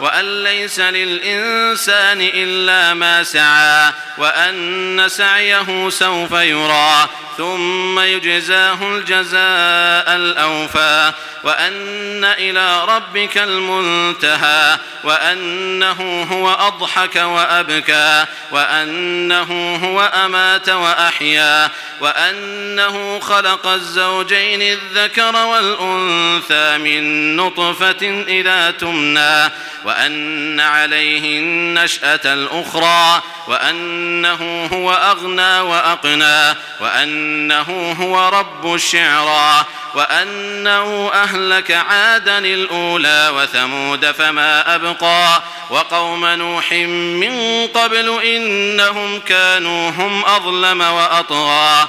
وأن ليس للإنسان إلا ما سعى وأن سعيه سوف يرى ثم يجزاه الجزاء الأوفى وأن إلى ربك المنتهى وأنه هو أضحك وأبكى وأنه هو أمات وأحيا وأنه خلق الزوجين الذكر والأنثى من نطفة إذا تمنى وأن عليه النشأة الأخرى وأنه هو أغنى وأقنى وأنه هو رب الشعرى وأنه أهلك عادا الأولى وثمود فما أبقى وقوم نوح من قبل إنهم كانوا هم أظلم وأطغى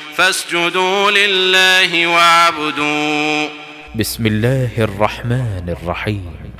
فاسجدوا لله وعبدوا بسم الله الرحمن الرحيم.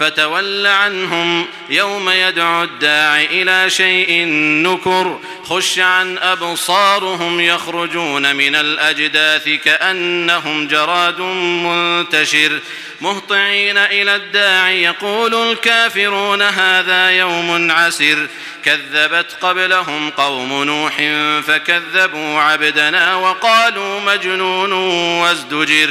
فتول عنهم يوم يدعو الداع إلى شيء نكر خش عن أبصارهم يخرجون من الأجداث كأنهم جراد منتشر مهطعين إلى الداع يقول الكافرون هذا يوم عسر كذبت قبلهم قوم نوح فكذبوا عبدنا وقالوا مجنون وازدجر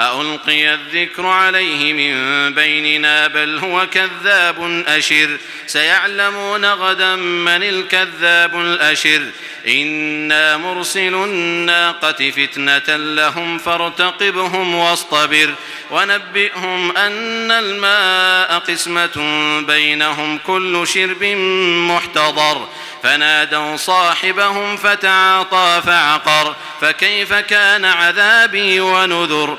ألقي الذكر عليه من بيننا بل هو كذاب أشر سيعلمون غدا من الكذاب الأشر إنا مرسل الناقة فتنة لهم فارتقبهم واصطبر ونبئهم أن الماء قسمة بينهم كل شرب محتضر فنادوا صاحبهم فتعاطى فعقر فكيف كان عذابي ونذر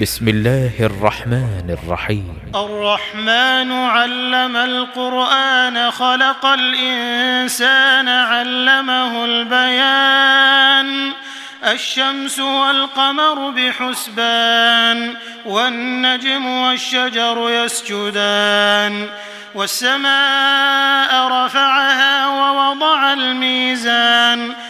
بسم الله الرحمن الرحيم. الرحمن علم القرآن خلق الإنسان علمه البيان. الشمس والقمر بحسبان والنجم والشجر يسجدان. والسماء رفعها ووضع الميزان.